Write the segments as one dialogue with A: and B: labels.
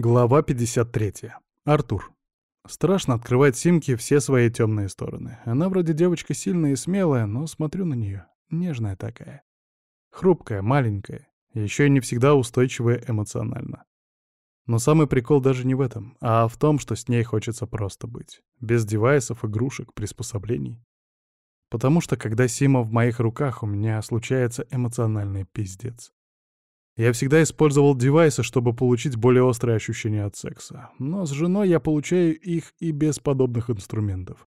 A: Глава 53. Артур. Страшно открывать Симке все свои темные стороны. Она вроде девочка сильная и смелая, но смотрю на нее. Нежная такая. Хрупкая, маленькая. Еще и не всегда устойчивая эмоционально. Но самый прикол даже не в этом, а в том, что с ней хочется просто быть. Без девайсов, игрушек, приспособлений. Потому что когда Сима в моих руках, у меня случается эмоциональный пиздец. Я всегда использовал девайсы, чтобы получить более острые ощущения от секса. Но с женой я получаю их и без подобных инструментов.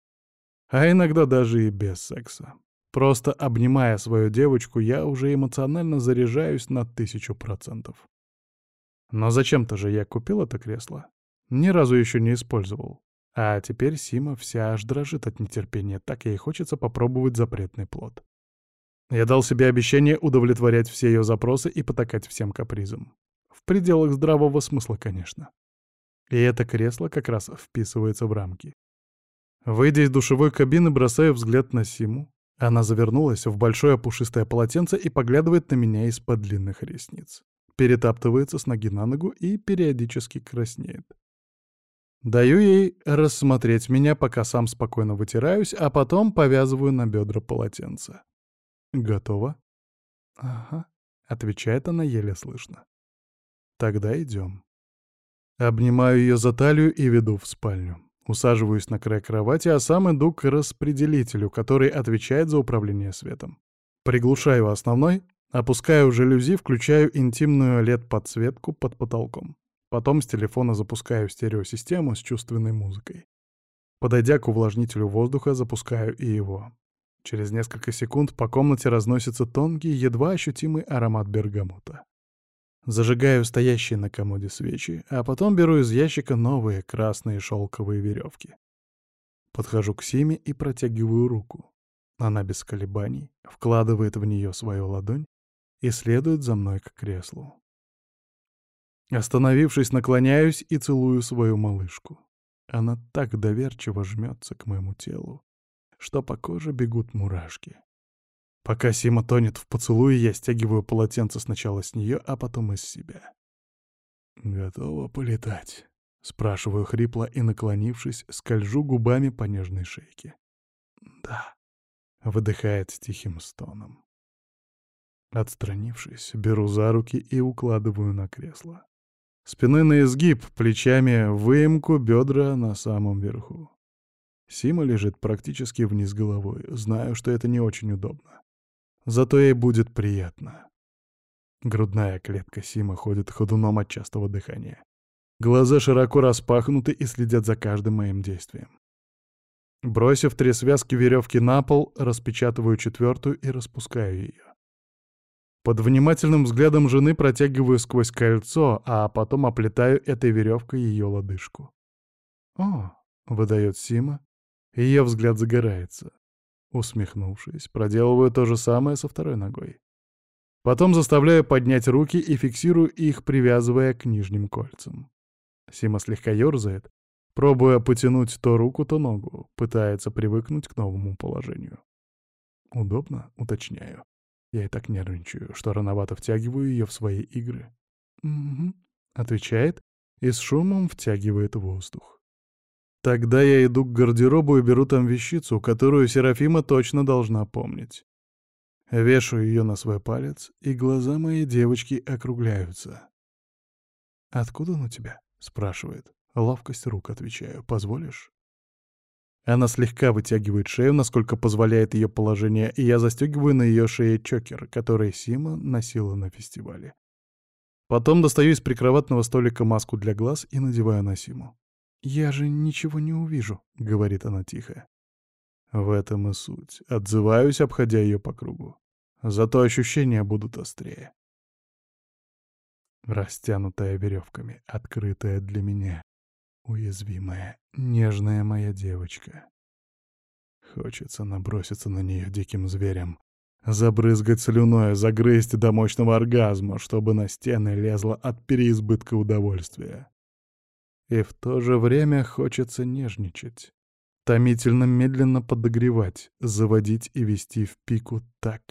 A: А иногда даже и без секса. Просто обнимая свою девочку, я уже эмоционально заряжаюсь на тысячу процентов. Но зачем-то же я купил это кресло. Ни разу еще не использовал. А теперь Сима вся аж дрожит от нетерпения, так ей хочется попробовать запретный плод. Я дал себе обещание удовлетворять все ее запросы и потакать всем капризам. В пределах здравого смысла, конечно. И это кресло как раз вписывается в рамки. Выйдя из душевой кабины, бросаю взгляд на Симу. Она завернулась в большое пушистое полотенце и поглядывает на меня из-под длинных ресниц. Перетаптывается с ноги на ногу и периодически краснеет. Даю ей рассмотреть меня, пока сам спокойно вытираюсь, а потом повязываю на бедра полотенце. «Готово?» «Ага», — отвечает она еле слышно. «Тогда идем». Обнимаю ее за талию и веду в спальню. Усаживаюсь на край кровати, а сам иду к распределителю, который отвечает за управление светом. Приглушаю основной, опускаю жалюзи, включаю интимную LED-подсветку под потолком. Потом с телефона запускаю стереосистему с чувственной музыкой. Подойдя к увлажнителю воздуха, запускаю и его. Через несколько секунд по комнате разносится тонкий, едва ощутимый аромат бергамота. Зажигаю стоящие на комоде свечи, а потом беру из ящика новые красные шелковые веревки. Подхожу к Симе и протягиваю руку. Она без колебаний вкладывает в нее свою ладонь и следует за мной к креслу. Остановившись, наклоняюсь и целую свою малышку. Она так доверчиво жмется к моему телу, что по коже бегут мурашки. Пока Сима тонет в поцелуе, я стягиваю полотенце сначала с нее, а потом из себя. «Готова полетать?» — спрашиваю хрипло и, наклонившись, скольжу губами по нежной шейке. «Да», — выдыхает с тихим стоном. Отстранившись, беру за руки и укладываю на кресло. Спиной на изгиб, плечами выемку, бедра на самом верху. Сима лежит практически вниз головой. Знаю, что это не очень удобно. Зато ей будет приятно. Грудная клетка Сима ходит ходуном от частого дыхания. Глаза широко распахнуты и следят за каждым моим действием. Бросив три связки веревки на пол, распечатываю четвертую и распускаю ее. Под внимательным взглядом жены протягиваю сквозь кольцо, а потом оплетаю этой веревкой ее лодыжку. «О!» — выдает Сима, ее взгляд загорается. Усмехнувшись, проделываю то же самое со второй ногой. Потом заставляю поднять руки и фиксирую их, привязывая к нижним кольцам. Сима слегка ерзает, пробуя потянуть то руку, то ногу, пытается привыкнуть к новому положению. Удобно, уточняю. Я и так нервничаю, что рановато втягиваю ее в свои игры. «Угу», — отвечает и с шумом втягивает воздух. Тогда я иду к гардеробу и беру там вещицу, которую Серафима точно должна помнить. Вешаю ее на свой палец, и глаза моей девочки округляются. «Откуда он у тебя?» — спрашивает. Ловкость рук, отвечаю. «Позволишь?» Она слегка вытягивает шею, насколько позволяет ее положение, и я застегиваю на ее шее чокер, который Сима носила на фестивале. Потом достаю из прикроватного столика маску для глаз и надеваю на Симу. «Я же ничего не увижу», — говорит она тихо. В этом и суть. Отзываюсь, обходя ее по кругу. Зато ощущения будут острее. Растянутая веревками, открытая для меня. Уязвимая, нежная моя девочка. Хочется наброситься на нее диким зверем, забрызгать слюной, загрызть до мощного оргазма, чтобы на стены лезла от переизбытка удовольствия. И в то же время хочется нежничать. Томительно медленно подогревать, заводить и вести в пику так,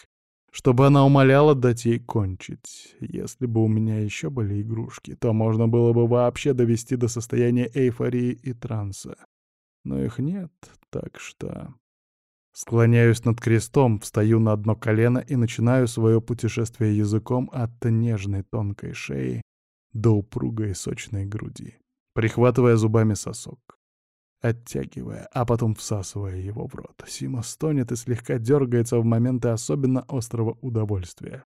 A: чтобы она умоляла дать ей кончить. Если бы у меня еще были игрушки, то можно было бы вообще довести до состояния эйфории и транса. Но их нет, так что... Склоняюсь над крестом, встаю на одно колено и начинаю свое путешествие языком от нежной тонкой шеи до упругой сочной груди, прихватывая зубами сосок оттягивая, а потом всасывая его в рот. Сима стонет и слегка дергается в моменты особенно острого удовольствия.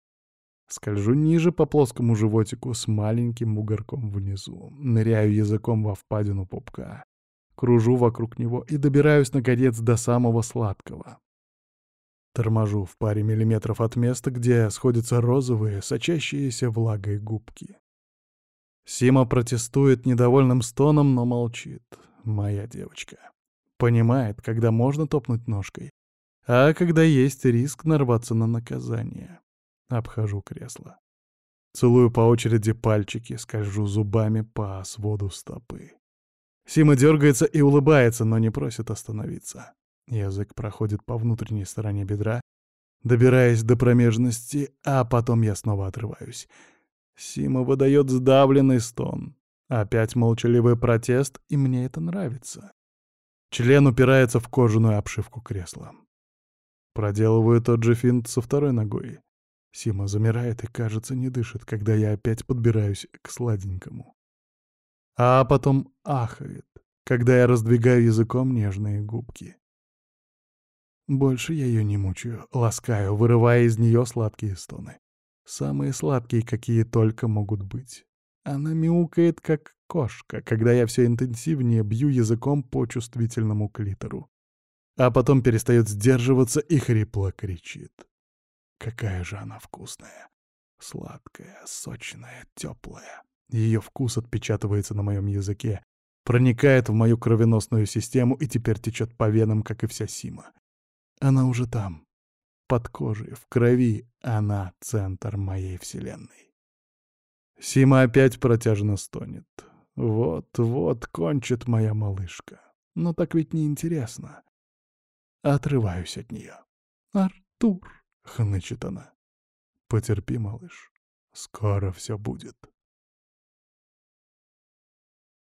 A: Скольжу ниже по плоскому животику с маленьким бугорком внизу, ныряю языком во впадину пупка, кружу вокруг него и добираюсь, наконец, до самого сладкого. Торможу в паре миллиметров от места, где сходятся розовые, сочащиеся влагой губки. Сима протестует недовольным стоном, но молчит моя девочка. Понимает, когда можно топнуть ножкой, а когда есть риск нарваться на наказание. Обхожу кресло. Целую по очереди пальчики, скольжу зубами по своду стопы. Сима дергается и улыбается, но не просит остановиться. Язык проходит по внутренней стороне бедра, добираясь до промежности, а потом я снова отрываюсь. Сима выдает сдавленный стон. Опять молчаливый протест, и мне это нравится. Член упирается в кожаную обшивку кресла. Проделываю тот же финт со второй ногой. Сима замирает и, кажется, не дышит, когда я опять подбираюсь к сладенькому. А потом ахает, когда я раздвигаю языком нежные губки. Больше я ее не мучаю, ласкаю, вырывая из нее сладкие стоны. Самые сладкие, какие только могут быть. Она мяукает, как кошка, когда я все интенсивнее бью языком по чувствительному клитору. А потом перестает сдерживаться и хрипло кричит. Какая же она вкусная. Сладкая, сочная, теплая. Ее вкус отпечатывается на моем языке, проникает в мою кровеносную систему и теперь течет по венам, как и вся Сима. Она уже там, под кожей, в крови. Она — центр моей вселенной. Сима опять протяжно стонет. Вот-вот кончит моя малышка. Но так ведь неинтересно. Отрываюсь от нее. «Артур!» — хнычет она. «Потерпи, малыш. Скоро все будет».